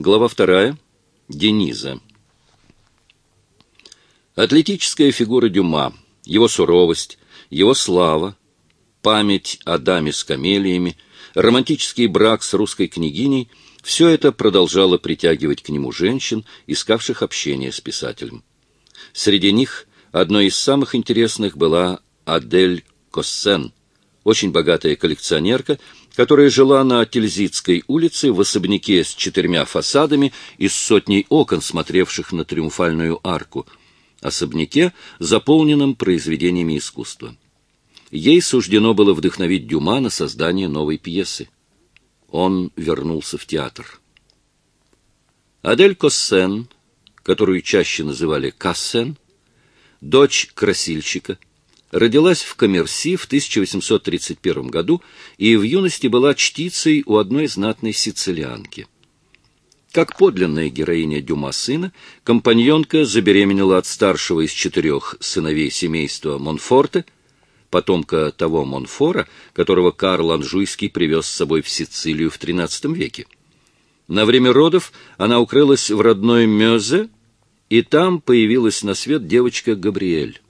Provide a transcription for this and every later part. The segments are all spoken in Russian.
Глава вторая. Дениза. Атлетическая фигура Дюма, его суровость, его слава, память о даме с камелиями, романтический брак с русской княгиней — все это продолжало притягивать к нему женщин, искавших общения с писателем. Среди них одной из самых интересных была Адель Коссен, очень богатая коллекционерка, которая жила на Тильзитской улице в особняке с четырьмя фасадами и с сотней окон, смотревших на Триумфальную арку, особняке, заполненном произведениями искусства. Ей суждено было вдохновить Дюма на создание новой пьесы. Он вернулся в театр. Адель Коссен, которую чаще называли Кассен, дочь красильщика, родилась в Коммерси в 1831 году и в юности была чтицей у одной знатной сицилианки. Как подлинная героиня Дюма сына, компаньонка забеременела от старшего из четырех сыновей семейства Монфорте, потомка того Монфора, которого Карл Анжуйский привез с собой в Сицилию в XIII веке. На время родов она укрылась в родной Мёзе, и там появилась на свет девочка Габриэль.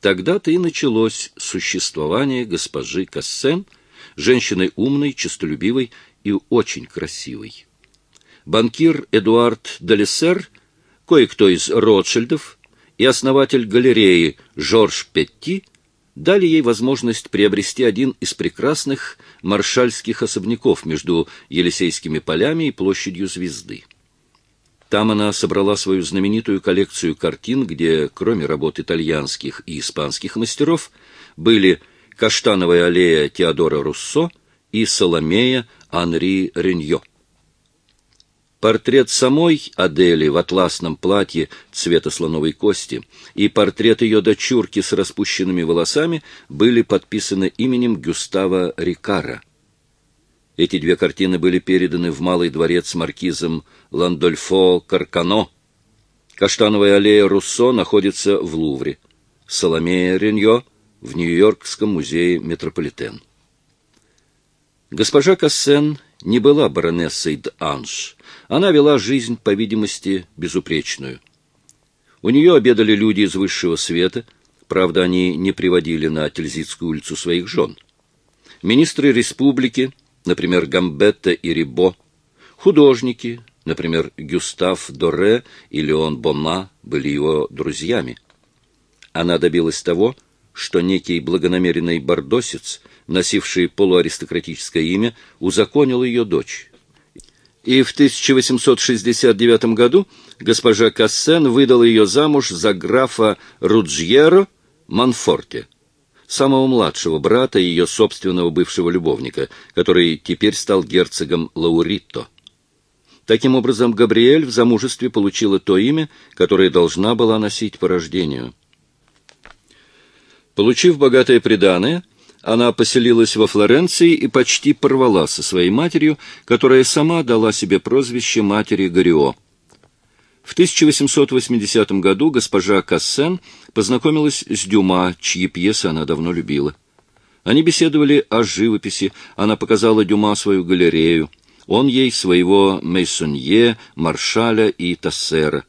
Тогда-то и началось существование госпожи Кассен, женщины умной, честолюбивой и очень красивой. Банкир Эдуард Далисер, кое-кто из Ротшильдов и основатель галереи Жорж Петти дали ей возможность приобрести один из прекрасных маршальских особняков между Елисейскими полями и площадью Звезды. Там она собрала свою знаменитую коллекцию картин, где, кроме работ итальянских и испанских мастеров, были «Каштановая аллея» Теодора Руссо и «Соломея» Анри Реньо. Портрет самой Адели в атласном платье цвета слоновой кости и портрет ее дочурки с распущенными волосами были подписаны именем Гюстава Рикара. Эти две картины были переданы в Малый дворец маркизом Ландольфо Каркано. Каштановая аллея Руссо находится в Лувре. Соломея Реньо в Нью-Йоркском музее Метрополитен. Госпожа Кассен не была баронессой д'Анж. Она вела жизнь, по видимости, безупречную. У нее обедали люди из высшего света, правда, они не приводили на Тильзитскую улицу своих жен. Министры республики, например, Гамбетта и Рибо, художники, например, Гюстав Доре и Леон Бонна, были его друзьями. Она добилась того, что некий благонамеренный бордосец — носивший полуаристократическое имя, узаконил ее дочь. И в 1869 году госпожа Кассен выдала ее замуж за графа Руджьеро Манфорте, самого младшего брата ее собственного бывшего любовника, который теперь стал герцогом Лауритто. Таким образом, Габриэль в замужестве получила то имя, которое должна была носить по рождению. Получив богатое приданое, она поселилась во Флоренции и почти порвала со своей матерью, которая сама дала себе прозвище матери Горио. В 1880 году госпожа Кассен познакомилась с Дюма, чьи пьесы она давно любила. Они беседовали о живописи, она показала Дюма свою галерею, он ей своего Мейсонье, Маршаля и Тассера.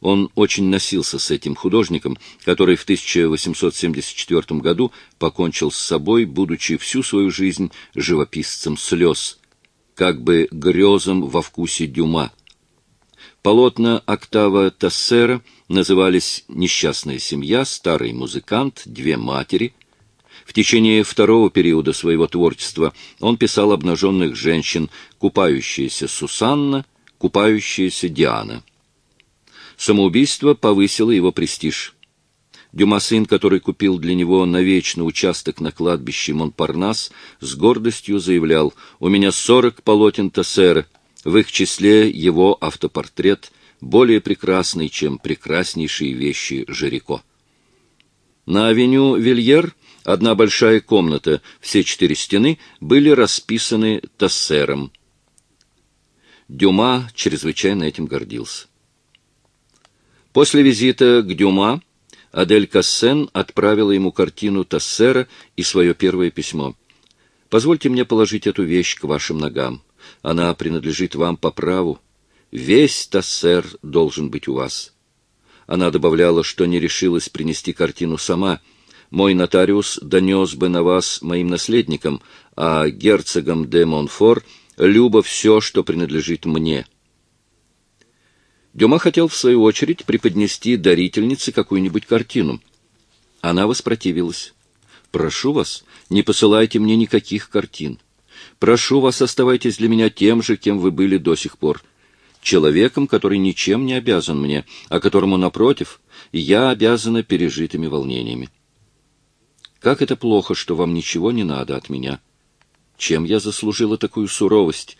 Он очень носился с этим художником, который в 1874 году покончил с собой, будучи всю свою жизнь живописцем слез, как бы грезом во вкусе Дюма. Полотна Октава Тассера назывались «Несчастная семья», «Старый музыкант», «Две матери». В течение второго периода своего творчества он писал обнаженных женщин, купающаяся Сусанна, купающаяся Диана. Самоубийство повысило его престиж. Дюма сын, который купил для него навечно участок на кладбище Монпарнас, с гордостью заявлял «У меня сорок полотен Тассера, в их числе его автопортрет, более прекрасный, чем прекраснейшие вещи Жирико». На авеню Вильер одна большая комната, все четыре стены были расписаны Тассером. Дюма чрезвычайно этим гордился. После визита к Дюма Адель Кассен отправила ему картину Тассера и свое первое письмо. Позвольте мне положить эту вещь к вашим ногам. Она принадлежит вам по праву. Весь Тассер должен быть у вас. Она добавляла, что не решилась принести картину сама. Мой нотариус донес бы на вас моим наследникам, а герцогам де Монфор любо все, что принадлежит мне. Дюма хотел, в свою очередь, преподнести дарительнице какую-нибудь картину. Она воспротивилась. «Прошу вас, не посылайте мне никаких картин. Прошу вас, оставайтесь для меня тем же, кем вы были до сих пор. Человеком, который ничем не обязан мне, а которому, напротив, я обязана пережитыми волнениями. Как это плохо, что вам ничего не надо от меня. Чем я заслужила такую суровость?»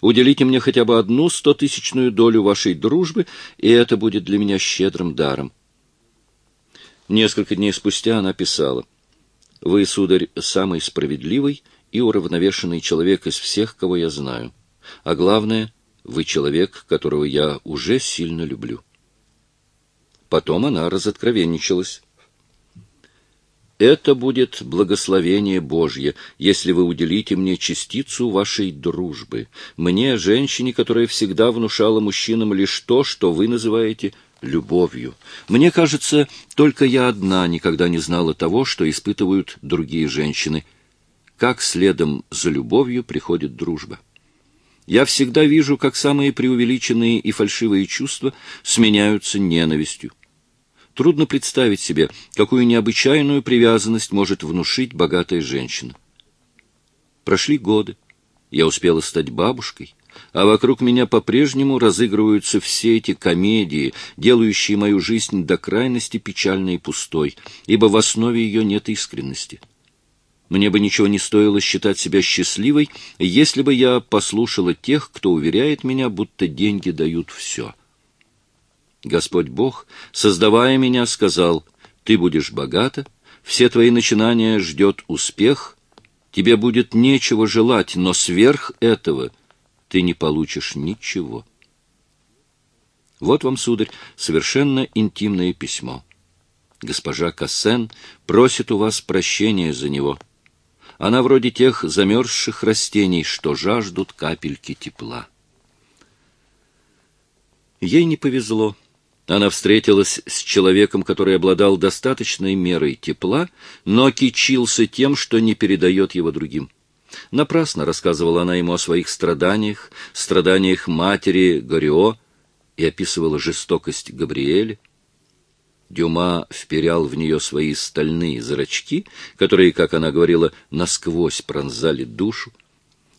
Уделите мне хотя бы одну стотысячную долю вашей дружбы, и это будет для меня щедрым даром. Несколько дней спустя она писала. «Вы, сударь, самый справедливый и уравновешенный человек из всех, кого я знаю. А главное, вы человек, которого я уже сильно люблю». Потом она разоткровенничалась. Это будет благословение Божье, если вы уделите мне частицу вашей дружбы. Мне, женщине, которая всегда внушала мужчинам лишь то, что вы называете любовью. Мне кажется, только я одна никогда не знала того, что испытывают другие женщины. Как следом за любовью приходит дружба. Я всегда вижу, как самые преувеличенные и фальшивые чувства сменяются ненавистью. Трудно представить себе, какую необычайную привязанность может внушить богатая женщина. Прошли годы. Я успела стать бабушкой, а вокруг меня по-прежнему разыгрываются все эти комедии, делающие мою жизнь до крайности печальной и пустой, ибо в основе ее нет искренности. Мне бы ничего не стоило считать себя счастливой, если бы я послушала тех, кто уверяет меня, будто деньги дают все. Господь Бог, создавая меня, сказал, «Ты будешь богата, все твои начинания ждет успех, тебе будет нечего желать, но сверх этого ты не получишь ничего». Вот вам, сударь, совершенно интимное письмо. Госпожа Кассен просит у вас прощения за него. Она вроде тех замерзших растений, что жаждут капельки тепла. Ей не повезло. Она встретилась с человеком, который обладал достаточной мерой тепла, но кичился тем, что не передает его другим. Напрасно рассказывала она ему о своих страданиях, страданиях матери Горио и описывала жестокость Габриэля. Дюма вперял в нее свои стальные зрачки, которые, как она говорила, насквозь пронзали душу.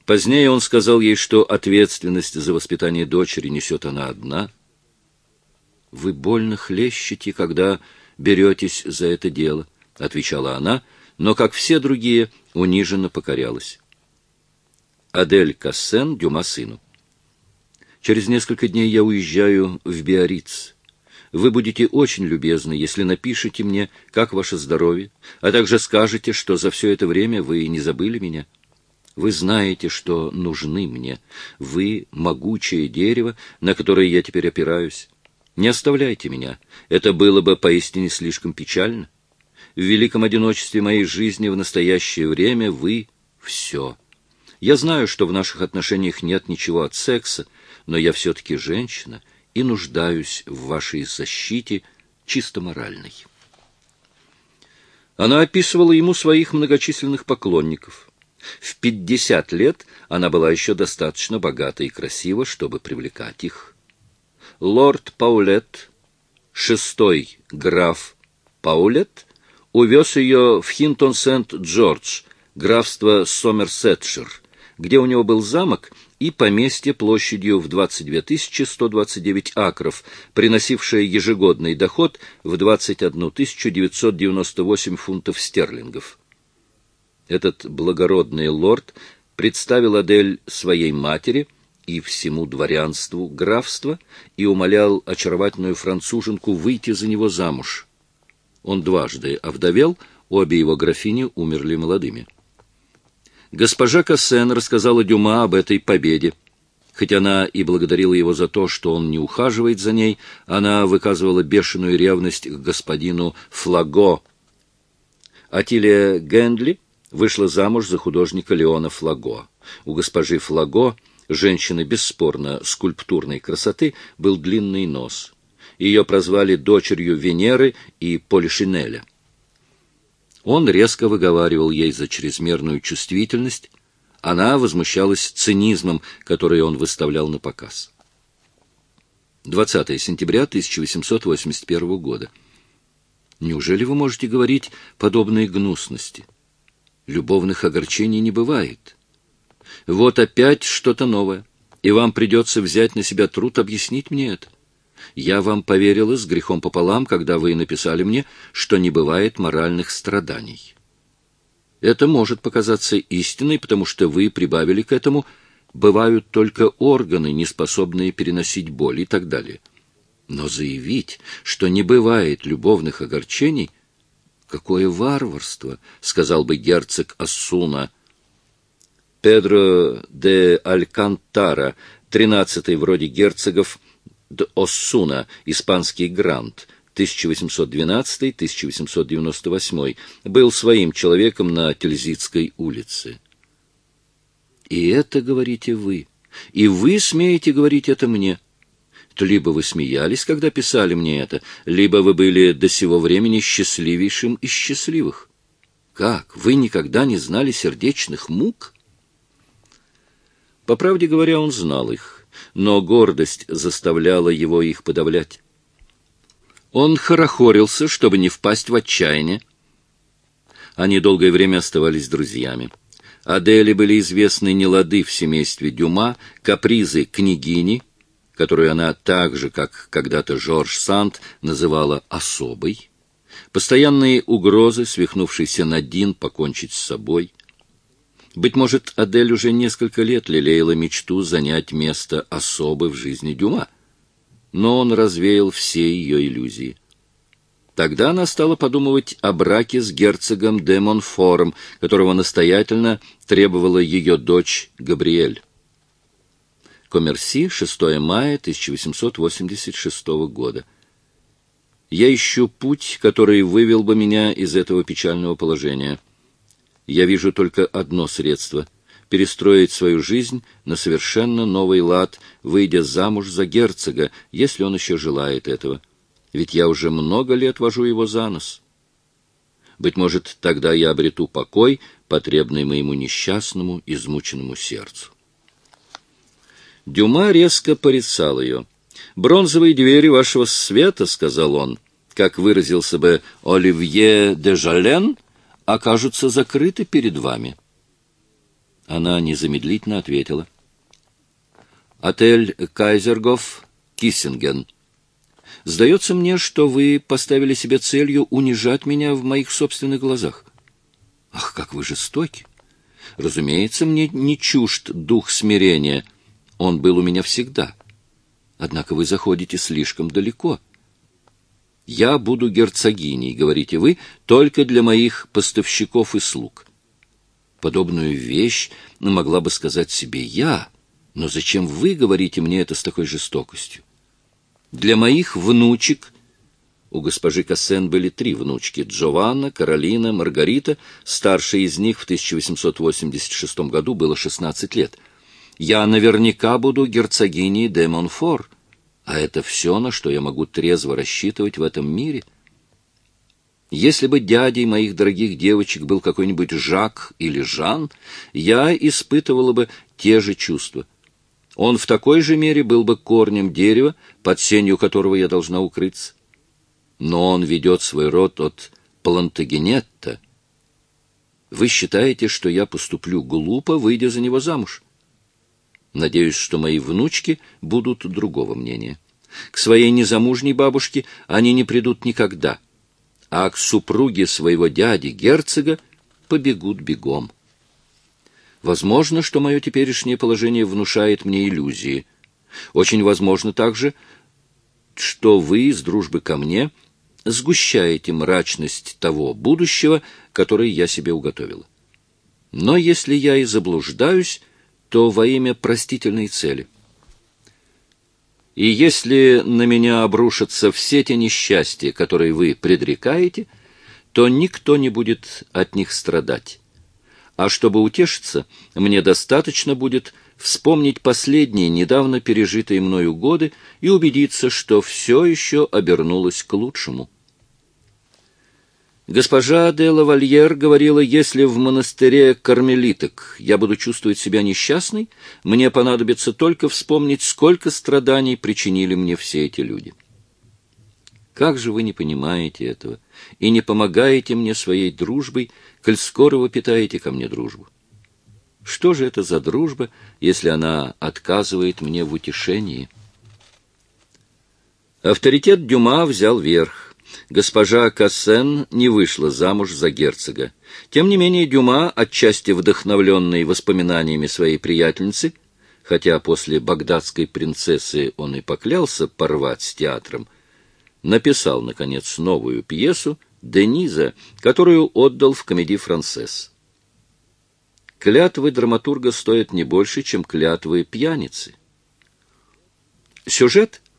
Позднее он сказал ей, что ответственность за воспитание дочери несет она одна — вы больно хлещете, когда беретесь за это дело, — отвечала она, но, как все другие, униженно покорялась. Адель Кассен, Дюма сыну. Через несколько дней я уезжаю в Биориц. Вы будете очень любезны, если напишите мне, как ваше здоровье, а также скажете, что за все это время вы не забыли меня. Вы знаете, что нужны мне. Вы — могучее дерево, на которое я теперь опираюсь. Не оставляйте меня. Это было бы поистине слишком печально. В великом одиночестве моей жизни в настоящее время вы — все. Я знаю, что в наших отношениях нет ничего от секса, но я все-таки женщина и нуждаюсь в вашей защите чисто моральной. Она описывала ему своих многочисленных поклонников. В пятьдесят лет она была еще достаточно богата и красива, чтобы привлекать их лорд Паулет, шестой граф Паулет, увез ее в Хинтон-Сент-Джордж, графство Сомерсетшир, где у него был замок и поместье площадью в 22 129 акров, приносившее ежегодный доход в 21 998 фунтов стерлингов. Этот благородный лорд представил Адель своей матери – и всему дворянству графства и умолял очаровательную француженку выйти за него замуж. Он дважды овдовел, обе его графини умерли молодыми. Госпожа Кассен рассказала Дюма об этой победе. Хоть она и благодарила его за то, что он не ухаживает за ней, она выказывала бешеную ревность к господину Флаго. Атилия Гендли вышла замуж за художника Леона Флаго. У госпожи Флаго, женщины бесспорно скульптурной красоты, был длинный нос. Ее прозвали дочерью Венеры и Полишинеля. Он резко выговаривал ей за чрезмерную чувствительность, она возмущалась цинизмом, который он выставлял на показ. 20 сентября 1881 года. Неужели вы можете говорить подобные гнусности? Любовных огорчений не бывает. Вот опять что-то новое, и вам придется взять на себя труд объяснить мне это. Я вам поверила с грехом пополам, когда вы написали мне, что не бывает моральных страданий. Это может показаться истиной, потому что вы прибавили к этому «бывают только органы, не способные переносить боль» и так далее. Но заявить, что не бывает любовных огорчений, какое варварство, сказал бы герцог Ассуна. Педро де Алькантара, тринадцатый вроде герцогов де Оссуна, испанский грант, 1812-1898, был своим человеком на Тильзитской улице. И это говорите вы, и вы смеете говорить это мне. Либо вы смеялись, когда писали мне это, либо вы были до сего времени счастливейшим из счастливых. Как? Вы никогда не знали сердечных мук? По правде говоря, он знал их, но гордость заставляла его их подавлять. Он хорохорился, чтобы не впасть в отчаяние. Они долгое время оставались друзьями. Адели были известны нелады в семействе Дюма, капризы княгини, которую она так же, как когда-то Жорж Санд, называла «особой», постоянные угрозы, свихнувшейся Надин покончить с собой. Быть может, Адель уже несколько лет лелеяла мечту занять место особы в жизни Дюма — но он развеял все ее иллюзии. Тогда она стала подумывать о браке с герцогом де Монфором, которого настоятельно требовала ее дочь Габриэль. Коммерси, 6 мая 1886 года. Я ищу путь, который вывел бы меня из этого печального положения. Я вижу только одно средство — перестроить свою жизнь на совершенно новый лад, выйдя замуж за герцога, если он еще желает этого. Ведь я уже много лет вожу его за нос. Быть может, тогда я обрету покой, потребный моему несчастному, измученному сердцу. Дюма резко порицал ее. «Бронзовые двери вашего света, — сказал он, — как выразился бы Оливье де Жален, окажутся закрыты перед вами». Она незамедлительно ответила. «Отель Кайзергоф, Киссинген. Сдается мне, что вы поставили себе целью унижать меня в моих собственных глазах. Ах, как вы жестоки! Разумеется, мне не чужд дух смирения. Он был у меня всегда. Однако вы заходите слишком далеко». «Я буду герцогиней», — говорите вы, — «только для моих поставщиков и слуг». Подобную вещь могла бы сказать себе я, но зачем вы говорите мне это с такой жестокостью? Для моих внучек... У госпожи Кассен были три внучки — Джованна, Каролина, Маргарита. Старшей из них в 1886 году было 16 лет. Я наверняка буду герцогиней де Монфор, а это все, на что я могу трезво рассчитывать в этом мире — если бы дядей моих дорогих девочек был какой-нибудь Жак или Жан, я испытывала бы те же чувства. Он в такой же мере был бы корнем дерева, под сенью которого я должна укрыться. Но он ведет свой род от Плантагенетта. Вы считаете, что я поступлю глупо, выйдя за него замуж? Надеюсь, что мои внучки будут другого мнения. К своей незамужней бабушке они не придут никогда — а к супруге своего дяди, герцога, побегут бегом. Возможно, что мое теперешнее положение внушает мне иллюзии. Очень возможно также, что вы из дружбы ко мне сгущаете мрачность того будущего, которое я себе уготовила. Но если я и заблуждаюсь, то во имя простительной цели — и если на меня обрушатся все те несчастья, которые вы предрекаете, то никто не будет от них страдать. А чтобы утешиться, мне достаточно будет вспомнить последние недавно пережитые мною годы и убедиться, что все еще обернулось к лучшему. Госпожа де Лавальер говорила, если в монастыре кармелиток я буду чувствовать себя несчастной, мне понадобится только вспомнить, сколько страданий причинили мне все эти люди. Как же вы не понимаете этого и не помогаете мне своей дружбой, коль скоро вы питаете ко мне дружбу? Что же это за дружба, если она отказывает мне в утешении? Авторитет Дюма взял верх. Госпожа Кассен не вышла замуж за герцога. Тем не менее Дюма, отчасти вдохновленный воспоминаниями своей приятельницы, хотя после багдадской принцессы он и поклялся порвать с театром, написал, наконец, новую пьесу «Дениза», которую отдал в комедии «Францесс». Клятвы драматурга стоят не больше, чем клятвы пьяницы. Сюжет —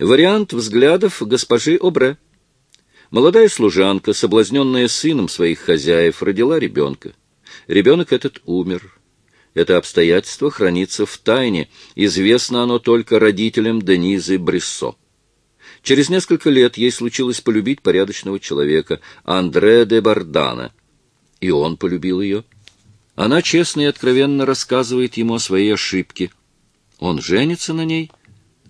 вариант взглядов госпожи Обре. Молодая служанка, соблазненная сыном своих хозяев, родила ребенка. Ребенок этот умер. Это обстоятельство хранится в тайне, известно оно только родителям Денизы Бриссо. Через несколько лет ей случилось полюбить порядочного человека, Андре де Бардана. И он полюбил ее. Она честно и откровенно рассказывает ему о своей ошибке. Он женится на ней.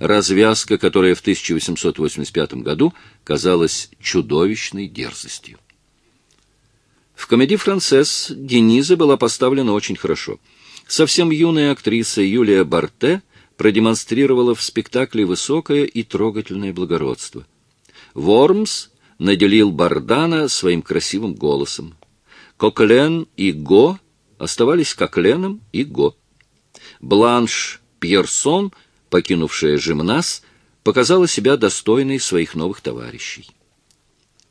Развязка, которая в 1885 году казалась чудовищной дерзостью. В комедии «Францесс» Дениза была поставлена очень хорошо. Совсем юная актриса Юлия Барте продемонстрировала в спектакле высокое и трогательное благородство. Вормс наделил Бардана своим красивым голосом. Коклен и Го оставались Кокленом и Го. Бланш Пьерсон, покинувшая Жимнас, показала себя достойной своих новых товарищей.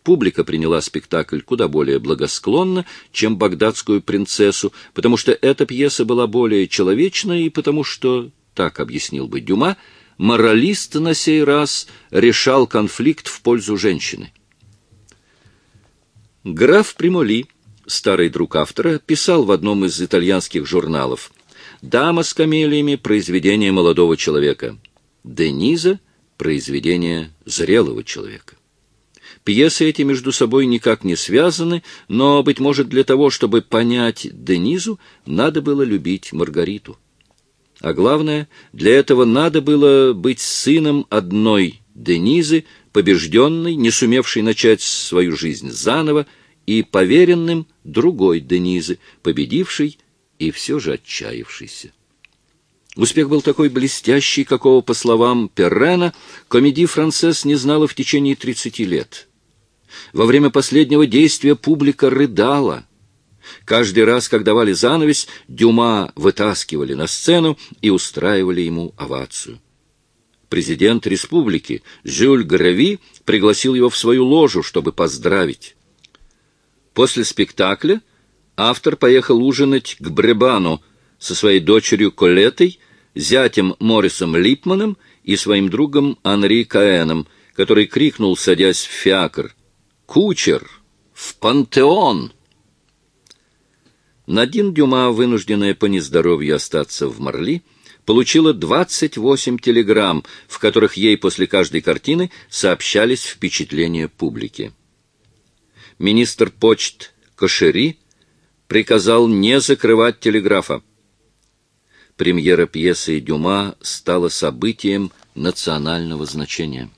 Публика приняла спектакль куда более благосклонно, чем «Багдадскую принцессу», потому что эта пьеса была более человечной и потому что так объяснил бы Дюма, моралист на сей раз решал конфликт в пользу женщины. Граф Примоли, старый друг автора, писал в одном из итальянских журналов «Дама с камелиями» — произведение молодого человека, «Дениза» — произведение зрелого человека. Пьесы эти между собой никак не связаны, но, быть может, для того, чтобы понять Денизу, надо было любить Маргариту. А главное, для этого надо было быть сыном одной Денизы, побежденной, не сумевшей начать свою жизнь заново, и поверенным другой Денизы, победившей и все же отчаявшейся. Успех был такой блестящий, какого, по словам Перрена, комедий «Францесс» не знала в течение 30 лет. Во время последнего действия публика рыдала — Каждый раз, как давали занавес, Дюма вытаскивали на сцену и устраивали ему овацию. Президент республики Жюль Грави пригласил его в свою ложу, чтобы поздравить. После спектакля автор поехал ужинать к Бребану со своей дочерью Колеттой, зятем Моррисом Липманом и своим другом Анри Каэном, который крикнул, садясь в фиакр, «Кучер! В пантеон!» Надин Дюма, вынужденная по нездоровью остаться в Марли, получила 28 телеграмм, в которых ей после каждой картины сообщались впечатления публики. Министр почт Кошери приказал не закрывать телеграфа. Премьера пьесы Дюма стала событием национального значения.